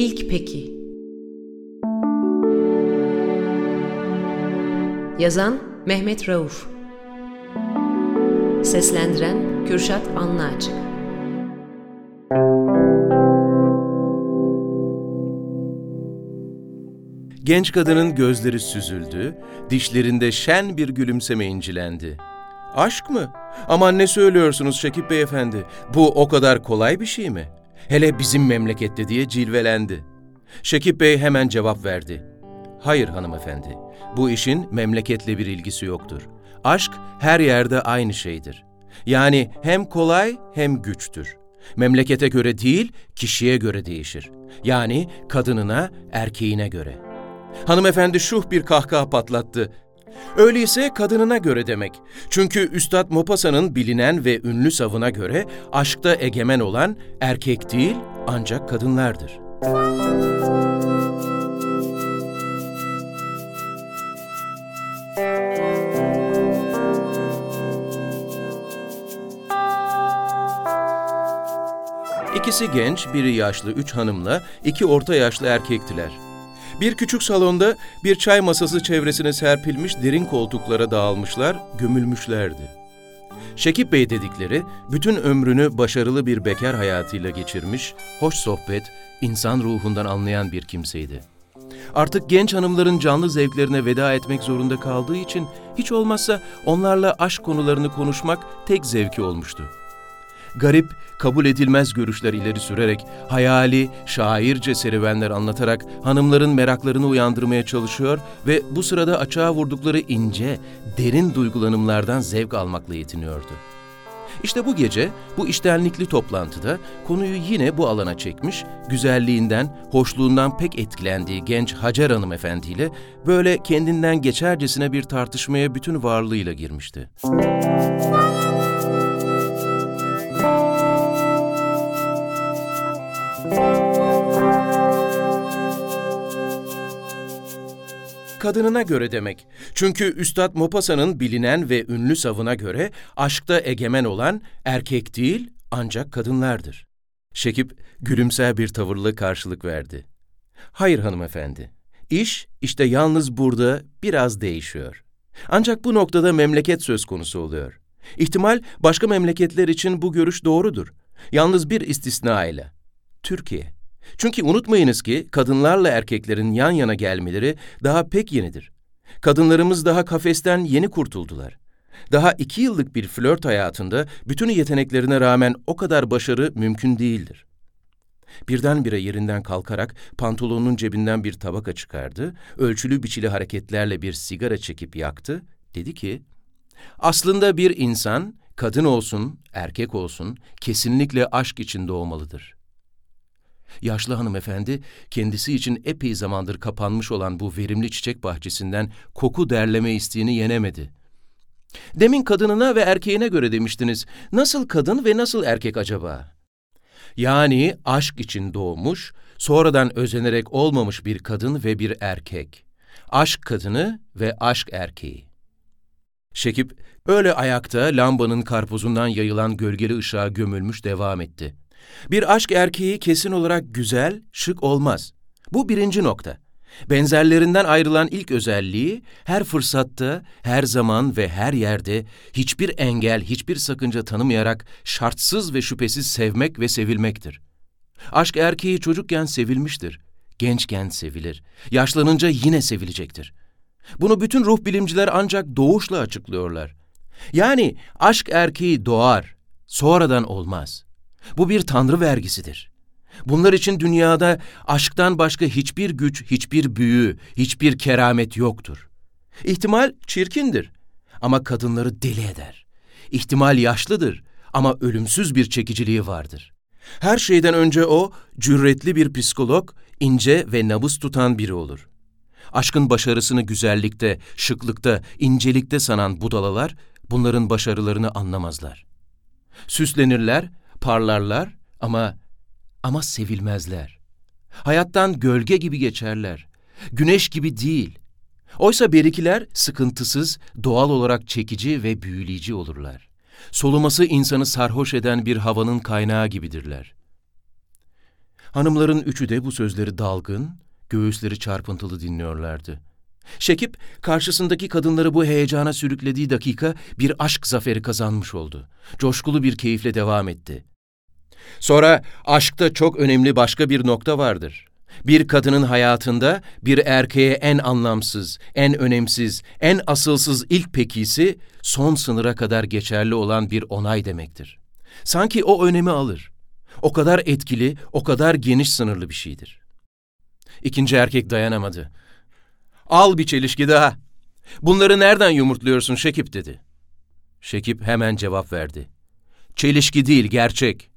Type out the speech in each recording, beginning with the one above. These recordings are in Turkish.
İlk Peki Yazan Mehmet Rauf Seslendiren Kürşat Anlaçık Genç kadının gözleri süzüldü, dişlerinde şen bir gülümseme incilendi. Aşk mı? Aman ne söylüyorsunuz Şekip Beyefendi? Bu o kadar kolay bir şey mi? Hele bizim memlekette diye cilvelendi. Şekip Bey hemen cevap verdi. Hayır hanımefendi, bu işin memleketle bir ilgisi yoktur. Aşk her yerde aynı şeydir. Yani hem kolay hem güçtür. Memlekete göre değil, kişiye göre değişir. Yani kadınına, erkeğine göre. Hanımefendi şuh bir kahkaha patlattı. Öyleyse kadınına göre demek. Çünkü Üstad Mopasa'nın bilinen ve ünlü savına göre aşkta egemen olan erkek değil ancak kadınlardır. İkisi genç, biri yaşlı üç hanımla iki orta yaşlı erkektiler. Bir küçük salonda bir çay masası çevresine serpilmiş derin koltuklara dağılmışlar, gömülmüşlerdi. Şekip Bey dedikleri bütün ömrünü başarılı bir bekar hayatıyla geçirmiş, hoş sohbet, insan ruhundan anlayan bir kimseydi. Artık genç hanımların canlı zevklerine veda etmek zorunda kaldığı için hiç olmazsa onlarla aşk konularını konuşmak tek zevki olmuştu garip, kabul edilmez görüşler ileri sürerek, hayali, şairce serüvenler anlatarak hanımların meraklarını uyandırmaya çalışıyor ve bu sırada açığa vurdukları ince, derin duygulanımlardan zevk almakla yetiniyordu. İşte bu gece bu iştenlikli toplantıda konuyu yine bu alana çekmiş, güzelliğinden, hoşluğundan pek etkilendiği genç Hacer Hanım efendiyle böyle kendinden geçercesine bir tartışmaya bütün varlığıyla girmişti. Kadınına göre demek. Çünkü Üstad Mopasa'nın bilinen ve ünlü savına göre aşkta egemen olan erkek değil ancak kadınlardır. Şekip gülümser bir tavırla karşılık verdi. Hayır hanımefendi. İş işte yalnız burada biraz değişiyor. Ancak bu noktada memleket söz konusu oluyor. İhtimal başka memleketler için bu görüş doğrudur. Yalnız bir istisna ile. Türkiye. Çünkü unutmayınız ki kadınlarla erkeklerin yan yana gelmeleri daha pek yenidir. Kadınlarımız daha kafesten yeni kurtuldular. Daha iki yıllık bir flört hayatında bütün yeteneklerine rağmen o kadar başarı mümkün değildir. Birdenbire yerinden kalkarak pantolonunun cebinden bir tabaka çıkardı, ölçülü biçili hareketlerle bir sigara çekip yaktı, dedi ki, Aslında bir insan, kadın olsun, erkek olsun, kesinlikle aşk için doğmalıdır.'' Yaşlı hanımefendi kendisi için epey zamandır kapanmış olan bu verimli çiçek bahçesinden koku derleme isteğini yenemedi. Demin kadınına ve erkeğine göre demiştiniz. Nasıl kadın ve nasıl erkek acaba? Yani aşk için doğmuş, sonradan özenerek olmamış bir kadın ve bir erkek. Aşk kadını ve aşk erkeği. Şekip öyle ayakta lambanın karpuzundan yayılan gölgeli ışığa gömülmüş devam etti. Bir aşk erkeği kesin olarak güzel, şık olmaz. Bu birinci nokta. Benzerlerinden ayrılan ilk özelliği her fırsatta, her zaman ve her yerde hiçbir engel, hiçbir sakınca tanımayarak şartsız ve şüphesiz sevmek ve sevilmektir. Aşk erkeği çocukken sevilmiştir. Gençken sevilir. Yaşlanınca yine sevilecektir. Bunu bütün ruh bilimciler ancak doğuşla açıklıyorlar. Yani aşk erkeği doğar, sonradan olmaz.'' Bu bir tanrı vergisidir. Bunlar için dünyada aşktan başka hiçbir güç, hiçbir büyü, hiçbir keramet yoktur. İhtimal çirkindir ama kadınları deli eder. İhtimal yaşlıdır ama ölümsüz bir çekiciliği vardır. Her şeyden önce o, cüretli bir psikolog, ince ve nabız tutan biri olur. Aşkın başarısını güzellikte, şıklıkta, incelikte sanan budalalar, bunların başarılarını anlamazlar. Süslenirler, parlarlar ama ama sevilmezler. Hayattan gölge gibi geçerler. Güneş gibi değil. Oysa berikiler sıkıntısız, doğal olarak çekici ve büyüleyici olurlar. Soluması insanı sarhoş eden bir havanın kaynağı gibidirler. Hanımların üçü de bu sözleri dalgın, göğüsleri çarpıntılı dinliyorlardı. Şekip, karşısındaki kadınları bu heyecana sürüklediği dakika bir aşk zaferi kazanmış oldu. Coşkulu bir keyifle devam etti. Sonra aşkta çok önemli başka bir nokta vardır. Bir kadının hayatında bir erkeğe en anlamsız, en önemsiz, en asılsız ilk pekisi son sınıra kadar geçerli olan bir onay demektir. Sanki o önemi alır. O kadar etkili, o kadar geniş sınırlı bir şeydir. İkinci erkek dayanamadı. Al bir çelişki daha. Bunları nereden yumurtluyorsun Şekip dedi. Şekip hemen cevap verdi. Çelişki değil, gerçek.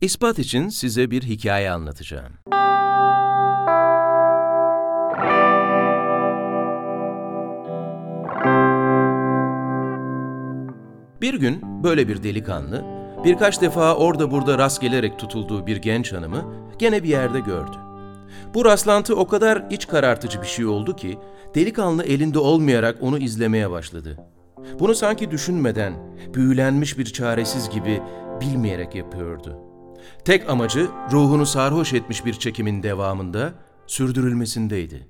İspat için size bir hikaye anlatacağım. Bir gün böyle bir delikanlı, birkaç defa orada burada rast gelerek tutulduğu bir genç hanımı gene bir yerde gördü. Bu rastlantı o kadar iç karartıcı bir şey oldu ki delikanlı elinde olmayarak onu izlemeye başladı. Bunu sanki düşünmeden, büyülenmiş bir çaresiz gibi bilmeyerek yapıyordu. Tek amacı ruhunu sarhoş etmiş bir çekimin devamında sürdürülmesindeydi.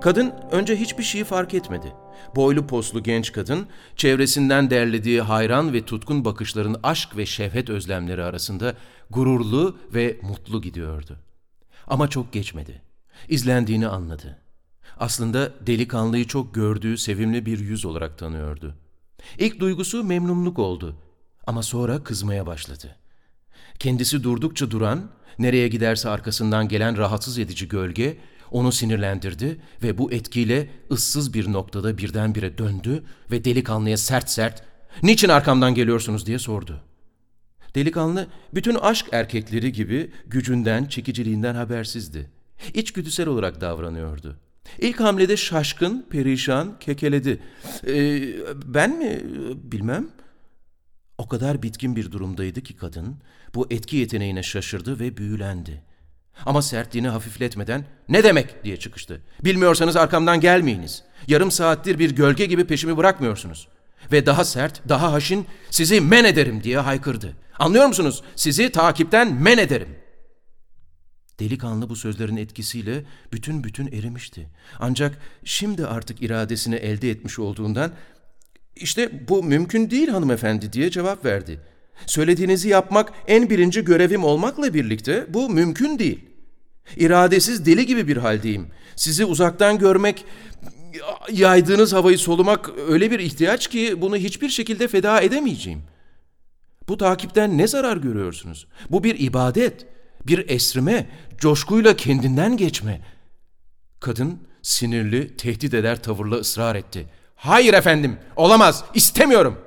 Kadın önce hiçbir şeyi fark etmedi. Boylu poslu genç kadın, çevresinden derlediği hayran ve tutkun bakışların aşk ve şehvet özlemleri arasında gururlu ve mutlu gidiyordu. Ama çok geçmedi. İzlendiğini anladı. Aslında delikanlıyı çok gördüğü sevimli bir yüz olarak tanıyordu. İlk duygusu memnunluk oldu ama sonra kızmaya başladı. Kendisi durdukça duran, nereye giderse arkasından gelen rahatsız edici gölge onu sinirlendirdi ve bu etkiyle ıssız bir noktada birdenbire döndü ve delikanlıya sert sert ''Niçin arkamdan geliyorsunuz?'' diye sordu. Delikanlı bütün aşk erkekleri gibi gücünden, çekiciliğinden habersizdi. İçgüdüsel olarak davranıyordu. İlk hamlede şaşkın, perişan, kekeledi. Ee, ben mi? Bilmem. O kadar bitkin bir durumdaydı ki kadın, bu etki yeteneğine şaşırdı ve büyülendi. Ama sertliğini hafifletmeden ne demek diye çıkıştı. Bilmiyorsanız arkamdan gelmeyiniz. Yarım saattir bir gölge gibi peşimi bırakmıyorsunuz. Ve daha sert, daha haşin sizi men ederim diye haykırdı. Anlıyor musunuz? Sizi takipten men ederim. Delikanlı bu sözlerin etkisiyle bütün bütün erimişti. Ancak şimdi artık iradesini elde etmiş olduğundan işte bu mümkün değil hanımefendi diye cevap verdi. Söylediğinizi yapmak en birinci görevim olmakla birlikte bu mümkün değil. İradesiz deli gibi bir haldeyim. Sizi uzaktan görmek, yaydığınız havayı solumak öyle bir ihtiyaç ki bunu hiçbir şekilde feda edemeyeceğim. Bu takipten ne zarar görüyorsunuz? Bu bir ibadet, bir esrime, coşkuyla kendinden geçme. Kadın sinirli, tehdit eder tavırla ısrar etti. Hayır efendim, olamaz, istemiyorum.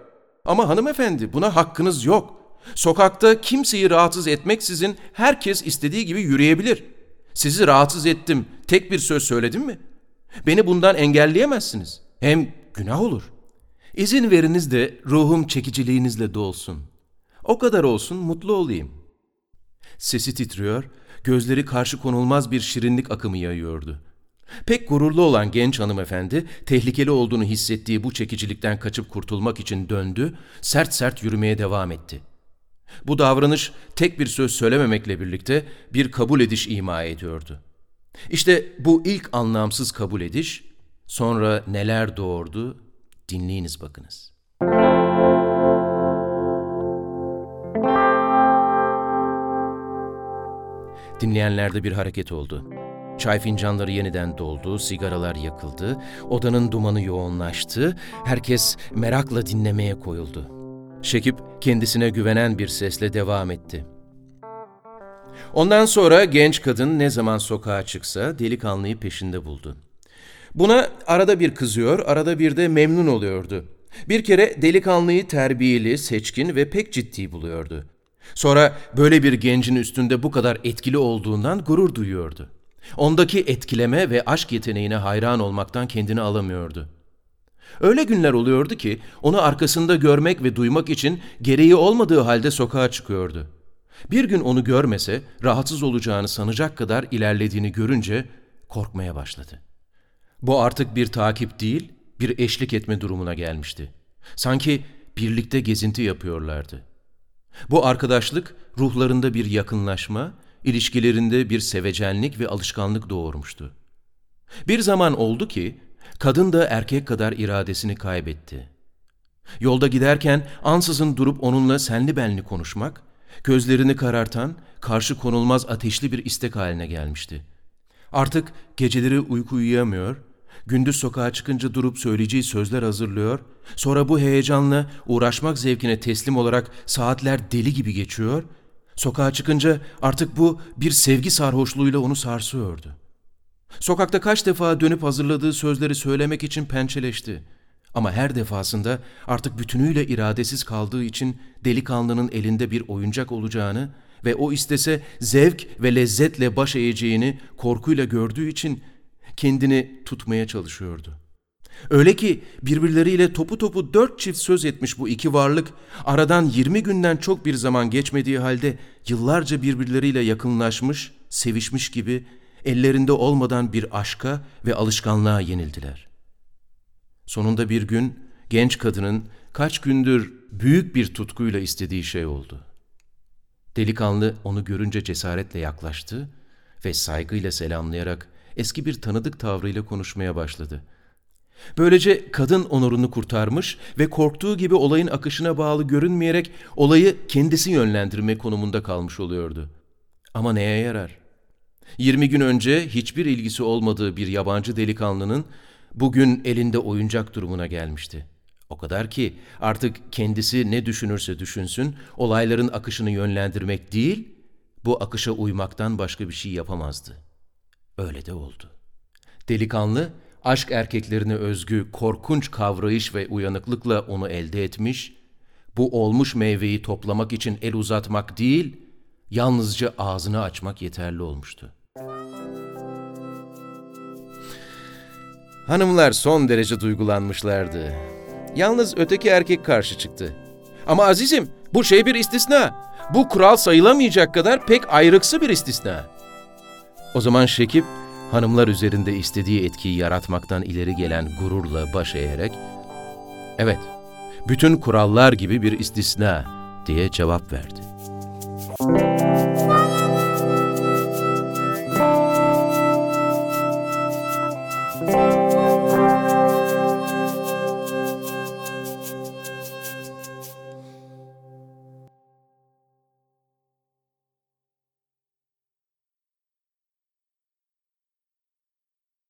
Ama hanımefendi buna hakkınız yok. Sokakta kimseyi rahatsız etmeksizin herkes istediği gibi yürüyebilir. Sizi rahatsız ettim, tek bir söz söyledim mi? Beni bundan engelleyemezsiniz. Hem günah olur. İzin veriniz de ruhum çekiciliğinizle dolsun. O kadar olsun mutlu olayım. Sesi titriyor, gözleri karşı konulmaz bir şirinlik akımı yayıyordu. Pek gururlu olan genç hanımefendi, tehlikeli olduğunu hissettiği bu çekicilikten kaçıp kurtulmak için döndü, sert sert yürümeye devam etti. Bu davranış tek bir söz söylememekle birlikte bir kabul ediş ima ediyordu. İşte bu ilk anlamsız kabul ediş, sonra neler doğurdu, dinleyiniz bakınız. Dinleyenlerde bir hareket oldu. Çay fincanları yeniden doldu, sigaralar yakıldı, odanın dumanı yoğunlaştı, herkes merakla dinlemeye koyuldu. Şekip kendisine güvenen bir sesle devam etti. Ondan sonra genç kadın ne zaman sokağa çıksa delikanlıyı peşinde buldu. Buna arada bir kızıyor, arada bir de memnun oluyordu. Bir kere delikanlıyı terbiyeli, seçkin ve pek ciddi buluyordu. Sonra böyle bir gencin üstünde bu kadar etkili olduğundan gurur duyuyordu. Ondaki etkileme ve aşk yeteneğine hayran olmaktan kendini alamıyordu. Öyle günler oluyordu ki onu arkasında görmek ve duymak için gereği olmadığı halde sokağa çıkıyordu. Bir gün onu görmese rahatsız olacağını sanacak kadar ilerlediğini görünce korkmaya başladı. Bu artık bir takip değil, bir eşlik etme durumuna gelmişti. Sanki birlikte gezinti yapıyorlardı. Bu arkadaşlık ruhlarında bir yakınlaşma, ilişkilerinde bir sevecenlik ve alışkanlık doğurmuştu. Bir zaman oldu ki kadın da erkek kadar iradesini kaybetti. Yolda giderken ansızın durup onunla senli benli konuşmak, gözlerini karartan, karşı konulmaz ateşli bir istek haline gelmişti. Artık geceleri uyku uyuyamıyor, gündüz sokağa çıkınca durup söyleyeceği sözler hazırlıyor, sonra bu heyecanla uğraşmak zevkine teslim olarak saatler deli gibi geçiyor, sokağa çıkınca artık bu bir sevgi sarhoşluğuyla onu sarsıyordu. Sokakta kaç defa dönüp hazırladığı sözleri söylemek için pençeleşti. Ama her defasında artık bütünüyle iradesiz kaldığı için delikanlının elinde bir oyuncak olacağını ve o istese zevk ve lezzetle baş eğeceğini korkuyla gördüğü için kendini tutmaya çalışıyordu. Öyle ki birbirleriyle topu topu dört çift söz etmiş bu iki varlık, aradan yirmi günden çok bir zaman geçmediği halde yıllarca birbirleriyle yakınlaşmış, sevişmiş gibi ellerinde olmadan bir aşka ve alışkanlığa yenildiler. Sonunda bir gün genç kadının kaç gündür büyük bir tutkuyla istediği şey oldu. Delikanlı onu görünce cesaretle yaklaştı ve saygıyla selamlayarak eski bir tanıdık tavrıyla konuşmaya başladı. Böylece kadın onurunu kurtarmış ve korktuğu gibi olayın akışına bağlı görünmeyerek olayı kendisi yönlendirme konumunda kalmış oluyordu. Ama neye yarar? 20 gün önce hiçbir ilgisi olmadığı bir yabancı delikanlının bugün elinde oyuncak durumuna gelmişti. O kadar ki artık kendisi ne düşünürse düşünsün olayların akışını yönlendirmek değil, bu akışa uymaktan başka bir şey yapamazdı. Öyle de oldu. Delikanlı, aşk erkeklerine özgü korkunç kavrayış ve uyanıklıkla onu elde etmiş, bu olmuş meyveyi toplamak için el uzatmak değil, yalnızca ağzını açmak yeterli olmuştu. Hanımlar son derece duygulanmışlardı. Yalnız öteki erkek karşı çıktı. Ama azizim, bu şey bir istisna. Bu kural sayılamayacak kadar pek ayrıksı bir istisna. O zaman Şekip, hanımlar üzerinde istediği etkiyi yaratmaktan ileri gelen gururla baş eğerek, ''Evet, bütün kurallar gibi bir istisna.'' diye cevap verdi.